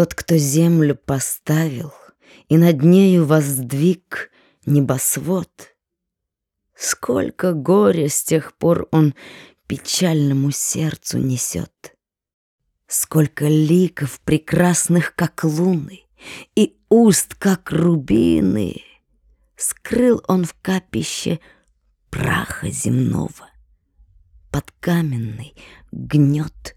Тот, кто землю поставил и над нею воздвиг небосвод, Сколько горя с тех пор он печальному сердцу несет. Сколько ликов прекрасных, как луны, И уст, как рубины, Скрыл он в капище праха земного. Под каменный гнет